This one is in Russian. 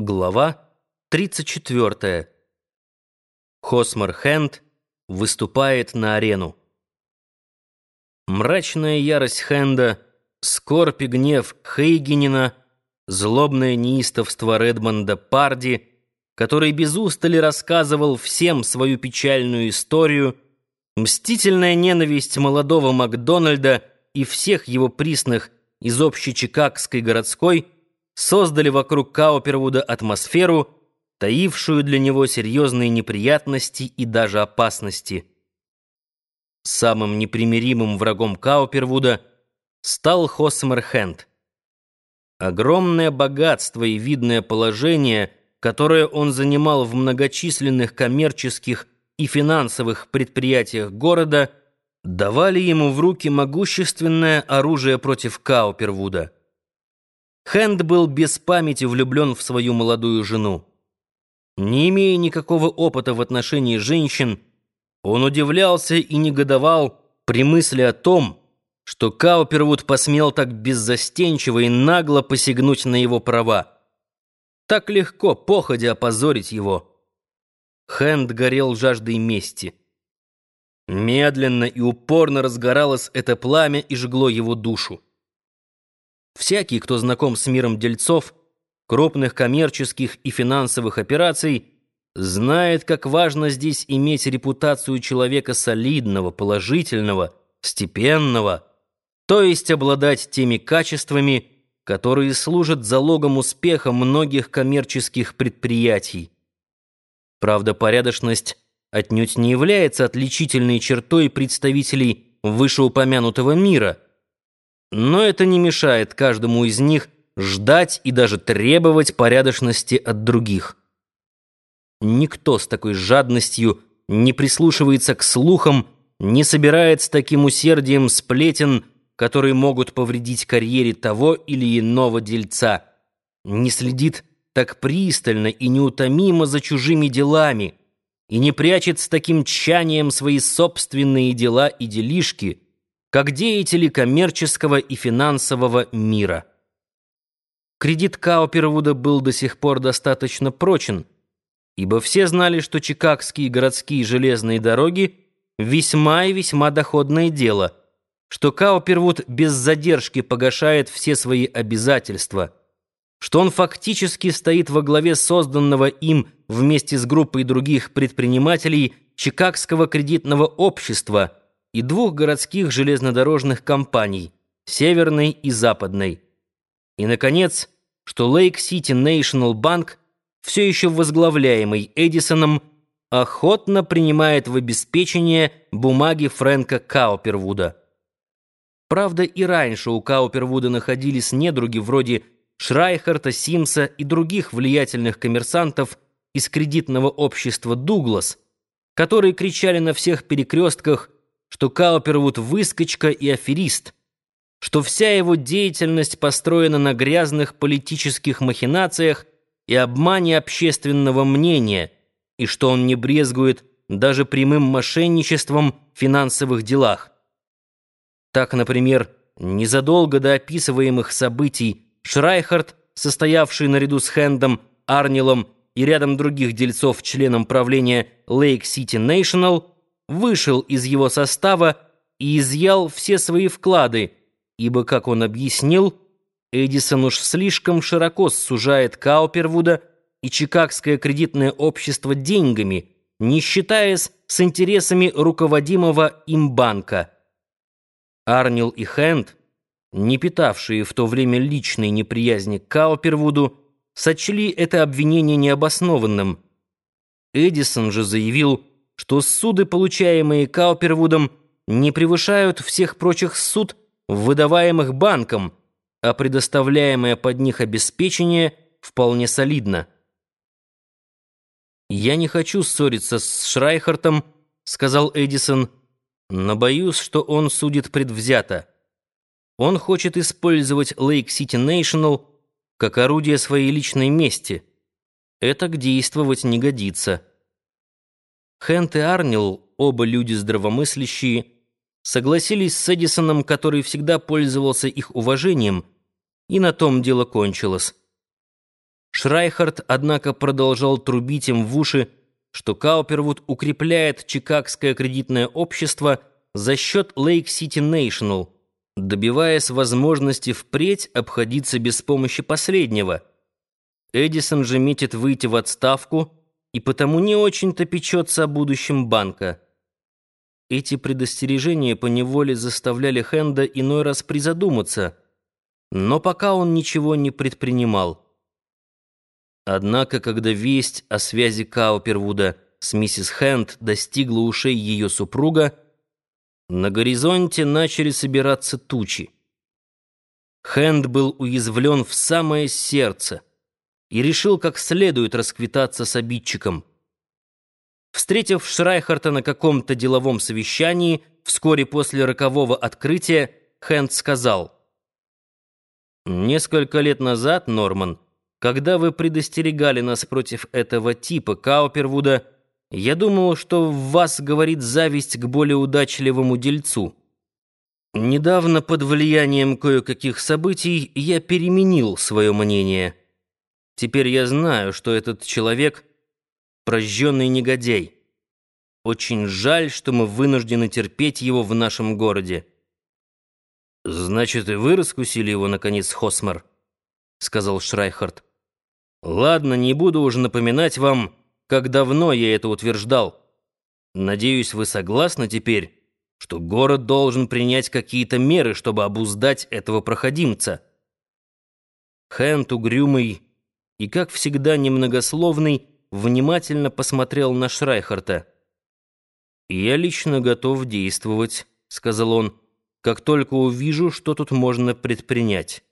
Глава 34. Хосмар Хэнд выступает на арену. Мрачная ярость Хенда, скорбь и гнев Хейгенина, злобное неистовство Редмонда Парди, который без устали рассказывал всем свою печальную историю, мстительная ненависть молодого Макдональда и всех его присных из общей чикагской городской создали вокруг Каупервуда атмосферу, таившую для него серьезные неприятности и даже опасности. Самым непримиримым врагом Каупервуда стал Хосмер Хэнд. Огромное богатство и видное положение, которое он занимал в многочисленных коммерческих и финансовых предприятиях города, давали ему в руки могущественное оружие против Каупервуда. Хэнд был без памяти влюблен в свою молодую жену. Не имея никакого опыта в отношении женщин, он удивлялся и негодовал при мысли о том, что Каупервуд посмел так беззастенчиво и нагло посягнуть на его права. Так легко, походя, опозорить его. Хэнд горел жаждой мести. Медленно и упорно разгоралось это пламя и жгло его душу. Всякий, кто знаком с миром дельцов, крупных коммерческих и финансовых операций, знает, как важно здесь иметь репутацию человека солидного, положительного, степенного, то есть обладать теми качествами, которые служат залогом успеха многих коммерческих предприятий. Правда, порядочность отнюдь не является отличительной чертой представителей вышеупомянутого мира, но это не мешает каждому из них ждать и даже требовать порядочности от других. Никто с такой жадностью не прислушивается к слухам, не собирает с таким усердием сплетен, которые могут повредить карьере того или иного дельца, не следит так пристально и неутомимо за чужими делами и не прячет с таким тщанием свои собственные дела и делишки, как деятели коммерческого и финансового мира. Кредит Каупервуда был до сих пор достаточно прочен, ибо все знали, что чикагские городские железные дороги весьма и весьма доходное дело, что Каупервуд без задержки погашает все свои обязательства, что он фактически стоит во главе созданного им вместе с группой других предпринимателей Чикагского кредитного общества и двух городских железнодорожных компаний, Северной и Западной. И, наконец, что Лейк-Сити National Bank, все еще возглавляемый Эдисоном, охотно принимает в обеспечение бумаги Фрэнка Каупервуда. Правда, и раньше у Каупервуда находились недруги вроде Шрайхарта, Симса и других влиятельных коммерсантов из кредитного общества «Дуглас», которые кричали на всех перекрестках, что Каупервуд выскочка и аферист, что вся его деятельность построена на грязных политических махинациях и обмане общественного мнения, и что он не брезгует даже прямым мошенничеством в финансовых делах. Так, например, незадолго до описываемых событий Шрайхард, состоявший наряду с Хэндом, Арнилом и рядом других дельцов членом правления Lake City National, вышел из его состава и изъял все свои вклады, ибо, как он объяснил, Эдисон уж слишком широко сужает Каупервуда и Чикагское кредитное общество деньгами, не считаясь с интересами руководимого им банка. Арнил и Хэнд, не питавшие в то время личной неприязни к Каупервуду, сочли это обвинение необоснованным. Эдисон же заявил, что суды, получаемые Каупервудом, не превышают всех прочих суд, выдаваемых банком, а предоставляемое под них обеспечение вполне солидно. «Я не хочу ссориться с Шрайхартом», — сказал Эдисон, «но боюсь, что он судит предвзято. Он хочет использовать Лейк-Сити National как орудие своей личной мести. Это действовать не годится». Хэнт и Арнил, оба люди здравомыслящие, согласились с Эдисоном, который всегда пользовался их уважением, и на том дело кончилось. Шрайхард, однако, продолжал трубить им в уши, что Каупервуд укрепляет Чикагское кредитное общество за счет Лейк-Сити Нейшнл, добиваясь возможности впредь обходиться без помощи последнего. Эдисон же метит выйти в отставку и потому не очень-то печется о будущем банка. Эти предостережения поневоле заставляли Хенда иной раз призадуматься, но пока он ничего не предпринимал. Однако, когда весть о связи Каупервуда с миссис Хэнд достигла ушей ее супруга, на горизонте начали собираться тучи. Хэнд был уязвлен в самое сердце и решил как следует расквитаться с обидчиком. Встретив Шрайхарта на каком-то деловом совещании, вскоре после рокового открытия, Хэнд сказал, «Несколько лет назад, Норман, когда вы предостерегали нас против этого типа Каупервуда, я думал, что в вас говорит зависть к более удачливому дельцу. Недавно под влиянием кое-каких событий я переменил свое мнение. Теперь я знаю, что этот человек — прожженный негодяй. Очень жаль, что мы вынуждены терпеть его в нашем городе. «Значит, и вы раскусили его, наконец, Хосмар?» — сказал Шрайхарт. Ладно, не буду уже напоминать вам, как давно я это утверждал. Надеюсь, вы согласны теперь, что город должен принять какие-то меры, чтобы обуздать этого проходимца. Хэнд угрюмый и, как всегда, немногословный, внимательно посмотрел на Шрайхарта. «Я лично готов действовать», — сказал он, — «как только увижу, что тут можно предпринять».